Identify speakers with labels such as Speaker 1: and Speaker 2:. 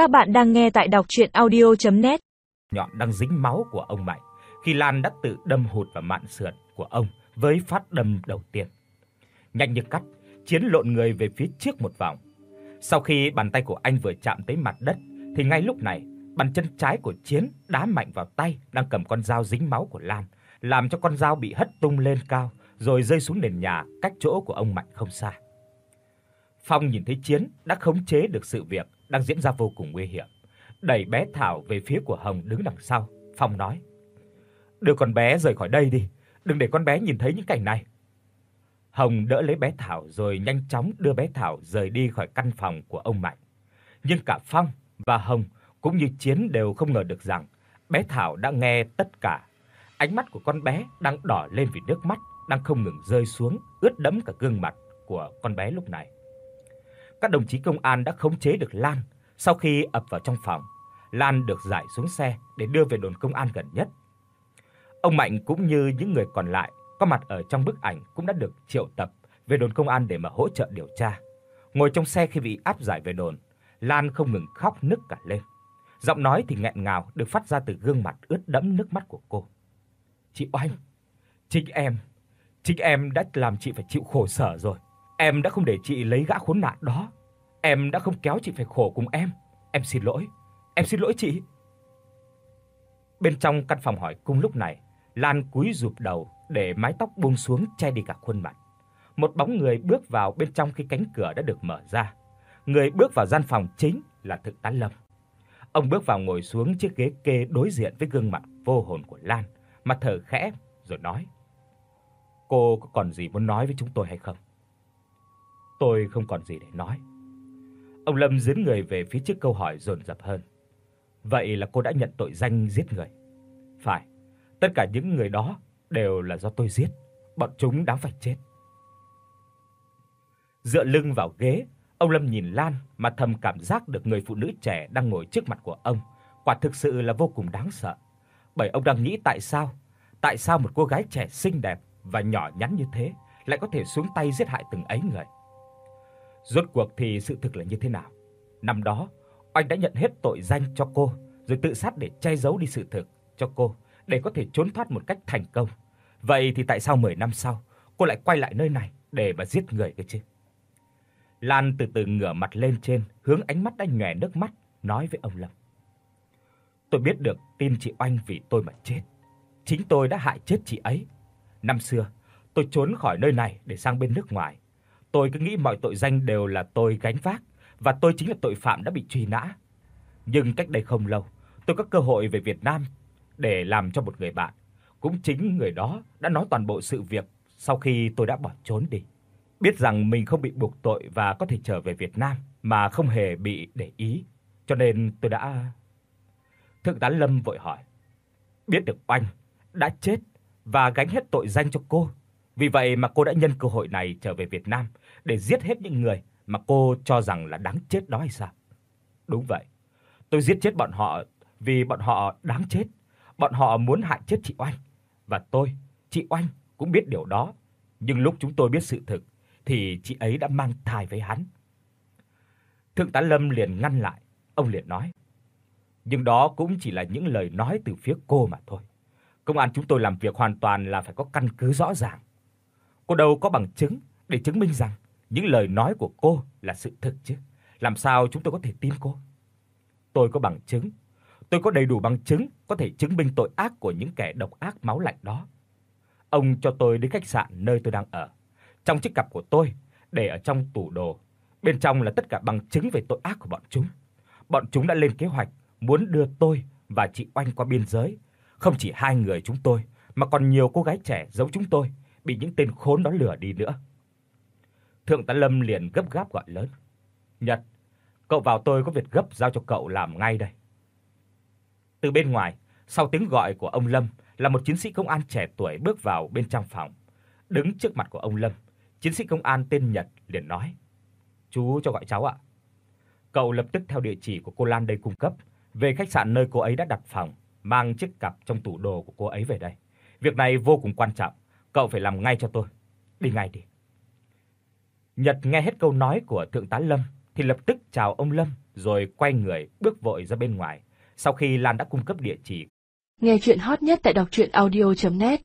Speaker 1: Các bạn đang nghe tại đọc audio net
Speaker 2: Nhọn đang dính máu của ông Mạnh khi Lan đã tự đâm hụt vào mạn sườn của ông với phát đâm đầu tiên. Nhanh như cắt, Chiến lộn người về phía trước một vòng. Sau khi bàn tay của anh vừa chạm tới mặt đất thì ngay lúc này, bàn chân trái của Chiến đá mạnh vào tay đang cầm con dao dính máu của Lan, làm cho con dao bị hất tung lên cao rồi rơi xuống nền nhà cách chỗ của ông Mạnh không xa. Phong nhìn thấy Chiến đã khống chế được sự việc đang diễn ra vô cùng nguy hiểm, đẩy bé Thảo về phía của Hồng đứng đằng sau. Phong nói: "Đưa con bé rời khỏi đây đi, đừng để con bé nhìn thấy những cảnh này." Hồng đỡ lấy bé Thảo rồi nhanh chóng đưa bé Thảo rời đi khỏi căn phòng của ông Mạnh. Nhưng cả Phong và Hồng cũng như Chiến đều không ngờ được rằng bé Thảo đã nghe tất cả. Ánh mắt của con bé đang đỏ lên vì nước mắt đang không ngừng rơi xuống, ướt đẫm cả gương mặt của con bé lúc này. Các đồng chí công an đã khống chế được Lan. Sau khi ập vào trong phòng, Lan được giải xuống xe để đưa về đồn công an gần nhất. Ông Mạnh cũng như những người còn lại có mặt ở trong bức ảnh cũng đã được triệu tập về đồn công an để mà hỗ trợ điều tra. Ngồi trong xe khi bị áp giải về đồn, Lan không ngừng khóc nức cả lên. Giọng nói thì nghẹn ngào được phát ra từ gương mặt ướt đẫm nước mắt của cô. "Chị Oanh, chính em, chính em đã làm chị phải chịu khổ sở rồi. Em đã không để chị lấy gã khốn nạn đó. Em đã không kéo chị phải khổ cùng em. Em xin lỗi. Em xin lỗi chị." Bên trong căn phòng hỏi cung lúc này, Lan cúi rụp đầu để mái tóc buông xuống che đi cả khuôn mặt. Một bóng người bước vào bên trong khi cánh cửa đã được mở ra. Người bước vào gian phòng chính là Thượng tá Lâm. Ông bước vào ngồi xuống chiếc ghế kê đối diện với gương mặt vô hồn của Lan, mặt thở khẽ rồi nói: "Cô có còn gì muốn nói với chúng tôi hay không?" "Tôi không còn gì để nói." Ông Lâm giến người về phía trước câu hỏi dồn dập hơn. "Vậy là cô đã nhận tội danh giết người?" "Phải, tất cả những người đó đều là do tôi giết, bọn chúng đáng phải chết." Dựa lưng vào ghế, ông Lâm nhìn Lan mà thầm cảm giác được người phụ nữ trẻ đang ngồi trước mặt của ông, quả thực sự là vô cùng đáng sợ. Bởi ông đang nghĩ tại sao, tại sao một cô gái trẻ xinh đẹp và nhỏ nhắn như thế lại có thể xuống tay giết hại từng ấy người. Rốt cuộc thì sự thực là như thế nào? Năm đó, anh đã nhận hết tội danh cho cô, rồi tự sát để che giấu đi sự thực cho cô để có thể trốn thoát một cách thành công. Vậy thì tại sao 10 năm sau, cô lại quay lại nơi này để mà giết người cơ chứ? Lan từ từ ngửa mặt lên trên, hướng ánh mắt đã nhòe nước mắt, nói với ông Lâm. Tôi biết được tin chị Oanh vì tôi mà chết. Chính tôi đã hại chết chị ấy. Năm xưa, tôi trốn khỏi nơi này để sang bên nước ngoài. Tôi cứ nghĩ mọi tội danh đều là tôi gánh vác và tôi chính là tội phạm đã bị truy nã. Nhưng cách đây không lâu, tôi có cơ hội về Việt Nam để làm cho một người bạn. Cũng chính người đó đã nói toàn bộ sự việc sau khi tôi đã bỏ trốn đi. Biết rằng mình không bị buộc tội và có thể trở về Việt Nam mà không hề bị để ý, cho nên tôi đã Thượng tá Lâm vội hỏi: "Biết được oanh đã chết và gánh hết tội danh cho cô, vì vậy mà cô đã nhân cơ hội này trở về Việt Nam để giết hết những người mà cô cho rằng là đáng chết đó hay sao?" "Đúng vậy. Tôi giết chết bọn họ vì bọn họ đáng chết. Bọn họ muốn hại chết chị Oanh và tôi, chị Oanh cũng biết điều đó, nhưng lúc chúng tôi biết sự thực thì chị ấy đã mang thai với hắn." Thượng tá Lâm liền ngăn lại, ông liền nói: "Nhưng đó cũng chỉ là những lời nói từ phía cô mà thôi. Công an chúng tôi làm việc hoàn toàn là phải có căn cứ rõ ràng. Cô đâu có bằng chứng để chứng minh rằng những lời nói của cô là sự thật chứ. Làm sao chúng tôi có thể tin cô?" "Tôi có bằng chứng. Tôi có đầy đủ bằng chứng có thể chứng minh tội ác của những kẻ độc ác máu lạnh đó. Ông cho tôi đến khách sạn nơi tôi đang ở trong chiếc cặp của tôi để ở trong tủ đồ. Bên trong là tất cả bằng chứng về tội ác của bọn chúng. Bọn chúng đã lên kế hoạch muốn đưa tôi và chị Oanh qua biên giới, không chỉ hai người chúng tôi mà còn nhiều cô gái trẻ giống chúng tôi bị những tên khốn đó lừa đi nữa. Thượng tá Lâm liền gấp gáp gọi lớn: "Nhật, cậu vào tôi có việc gấp giao cho cậu làm ngay đây." Từ bên ngoài, sau tiếng gọi của ông Lâm, là một chiến sĩ công an trẻ tuổi bước vào bên trong phòng. Đứng trước mặt của ông Lâm, chiến sĩ công an tên Nhật liền nói: "Chú cho gọi cháu ạ." Cậu lập tức theo địa chỉ của cô Lan đây cung cấp, về khách sạn nơi cô ấy đã đặt phòng, mang chiếc cặp trong tủ đồ của cô ấy về đây. Việc này vô cùng quan trọng, cậu phải làm ngay cho tôi. Đi ngay đi. Nhật nghe hết câu nói của thượng tá Lâm thì lập tức chào ông Lâm rồi quay người bước vội ra bên ngoài. Sau khi Lan đã cung cấp địa chỉ.
Speaker 3: Nghe truyện hot nhất tại doctruyenaudio.net